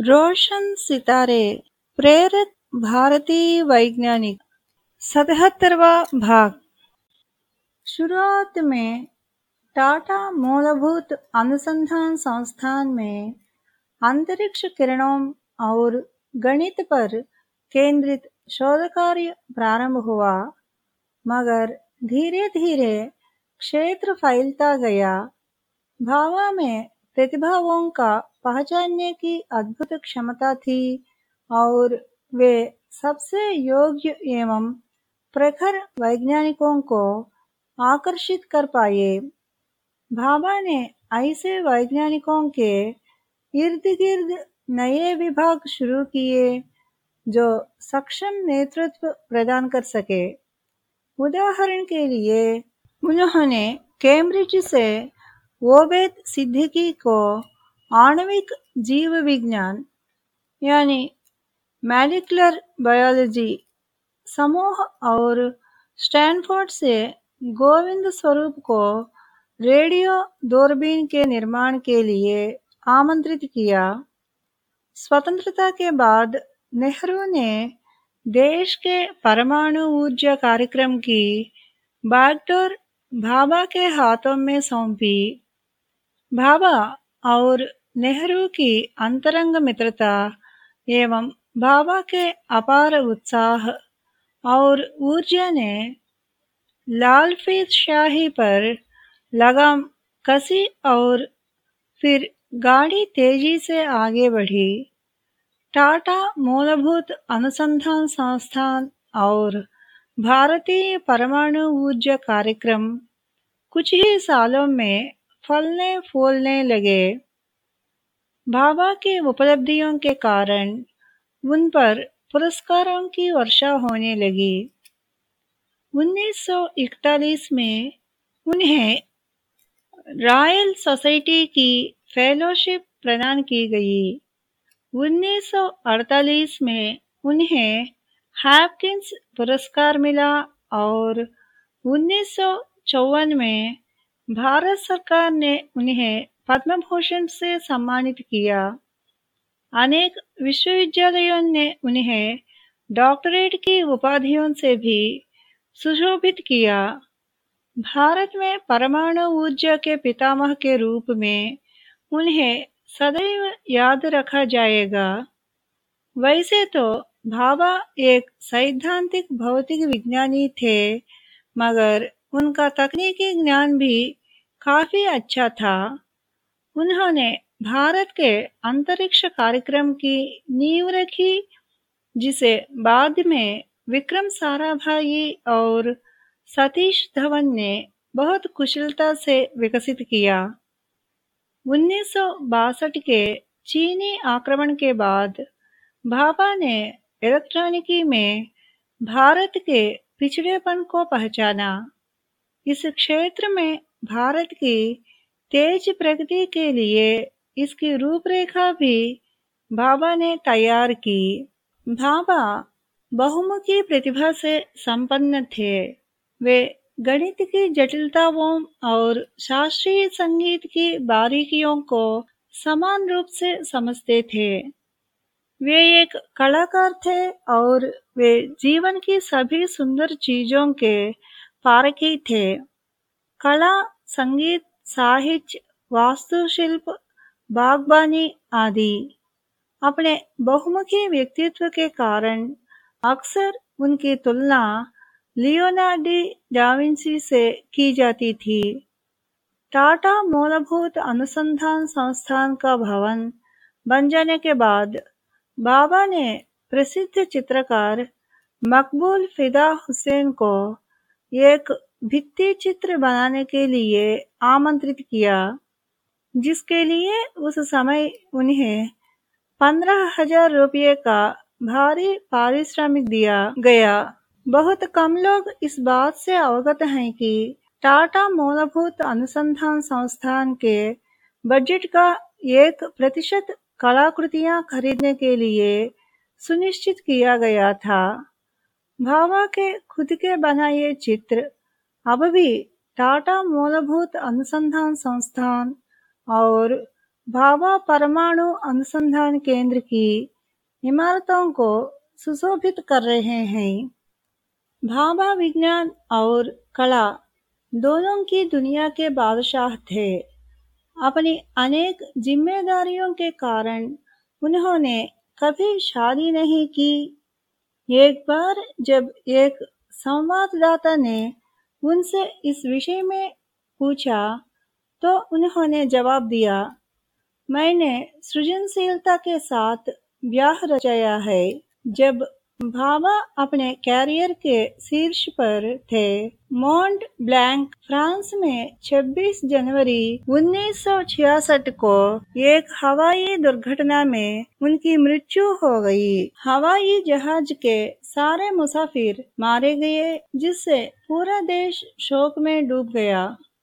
रोशन सितारे, प्रेरित भारतीय वैज्ञानिक, सतहत्तरवा भाग। शुरुआत में टाटा मूलभूत अनुसंधान संस्थान में अंतरिक्ष किरणों और गणित पर केंद्रित शोध कार्य प्रारंभ हुआ, मगर धीरे धीरे क्षेत्र फैलता गया। भाभा में प्रतिभाओं का पहचानने की अद्भुत क्षमता थी और वे सबसे योग्य एवं प्रखर वैज्ञानिकों को आकर्षित कर पाए। भाभा ने ऐसे वैज्ञानिकों के इर्द गिर्द नए विभाग शुरू किए जो सक्षम नेतृत्व प्रदान कर सके। उदाहरण के लिए, उन्होंने कैम्ब्रिज से ओबेद सिद्दीकी को आणविक जीव विज्ञान यानी मैलिकुलर बायोलॉजी समूह और स्टैनफोर्ड से गोविंद स्वरूप को रेडियो दूरबीन के निर्माण के लिए आमंत्रित किया। स्वतंत्रता के बाद नेहरू ने देश के परमाणु ऊर्जा कार्यक्रम की बागडोर भाभा के हाथों में सौंपी। भाभा और नेहरू की अंतरंग मित्रता एवं बाबा के अपार उत्साह और ऊर्जा ने लालफीत शाही पर लगाम कसी और फिर गाड़ी तेज़ी से आगे बढ़ी। टाटा मूलभूत अनुसंधान संस्थान और भारतीय परमाणु ऊर्जा कार्यक्रम कुछ ही सालों में फलने फूलने लगे। भाभा की उपलब्धियों के कारण उन पर पुरस्कारों की वर्षा होने लगी। 1941 में उन्हें रॉयल सोसाइटी की फेलोशिप प्रदान की गई। 1948 में उन्हें हैपकिंस पुरस्कार मिला और उन्नीस सौ चौवन में भारत सरकार ने उन्हें पद्म भूषण से सम्मानित किया। अनेक विश्वविद्यालयों ने उन्हें डॉक्टरेट की उपाधियों से भी सुशोभित किया। भारत में परमाणु ऊर्जा के पितामह के रूप में उन्हें सदैव याद रखा जाएगा। वैसे तो भाभा एक सैद्धांतिक भौतिक विज्ञानी थे, मगर उनका तकनीकी ज्ञान भी काफ़ी अच्छा था। उन्होंने भारत के अंतरिक्ष कार्यक्रम की नींव रखी, जिसे बाद में विक्रम साराभाई और सतीश धवन ने बहुत कुशलता से विकसित किया। उन्नीस सौ बासठ के चीनी आक्रमण के बाद भाभा ने इलेक्ट्रॉनिकी में भारत के पिछड़ेपन को पहचाना। इस क्षेत्र में भारत की तेज प्रगति के लिए इसकी रूपरेखा भी भाभा ने तैयार की। भाभा बहुमुखी प्रतिभा से संपन्न थे। वे गणित की जटिलताओं और शास्त्रीय संगीत की बारीकियों को समान रूप से समझते थे। वे एक कलाकार थे और वे जीवन की सभी सुंदर चीज़ों के पारखी थे कला संगीत साहित्य वास्तुशिल्प बागबानी आदि अपने बहुमुखी व्यक्तित्व के कारण अक्सर उनकी तुलना लियोनार्डी डाविंसी से की जाती थी टाटा मूलभूत अनुसंधान संस्थान का भवन बन जाने के बाद बाबा ने प्रसिद्ध चित्रकार मकबूल फिदा हुसैन को एक भित्ति चित्र बनाने के लिए आमंत्रित किया, जिसके लिए उस समय उन्हें पंद्रह हज़ार रुपये का भारी पारिश्रमिक दिया गया। बहुत कम लोग इस बात से अवगत हैं कि टाटा मूलभूत अनुसंधान संस्थान के बजट का एक प्रतिशत कलाकृतियाँ खरीदने के लिए सुनिश्चित किया गया था। भाभा के खुद के बनाए चित्र। अब भी टाटा मूलभूत अनुसंधान संस्थान और भाभा परमाणु अनुसंधान केंद्र की इमारतों को सुशोभित कर रहे हैं। भाभा विज्ञान और कला दोनों की दुनिया के बादशाह थे। अपनी अनेक जिम्मेदारियों के कारण उन्होंने कभी शादी नहीं की। एक बार जब एक संवाददाता ने उनसे इस विषय में पूछा तो उन्होंने जवाब दिया, मैंने सृजनशीलता के साथ ब्याह रचाया है। जब भाभा अपने कैरियर के शीर्ष पर थे। मोंट ब्लैंक फ्रांस में 26 जनवरी 1966 को एक हवाई दुर्घटना में उनकी मृत्यु हो गई। हवाई जहाज़ के सारे मुसाफिर मारे गए, जिससे पूरा देश शोक में डूब गया।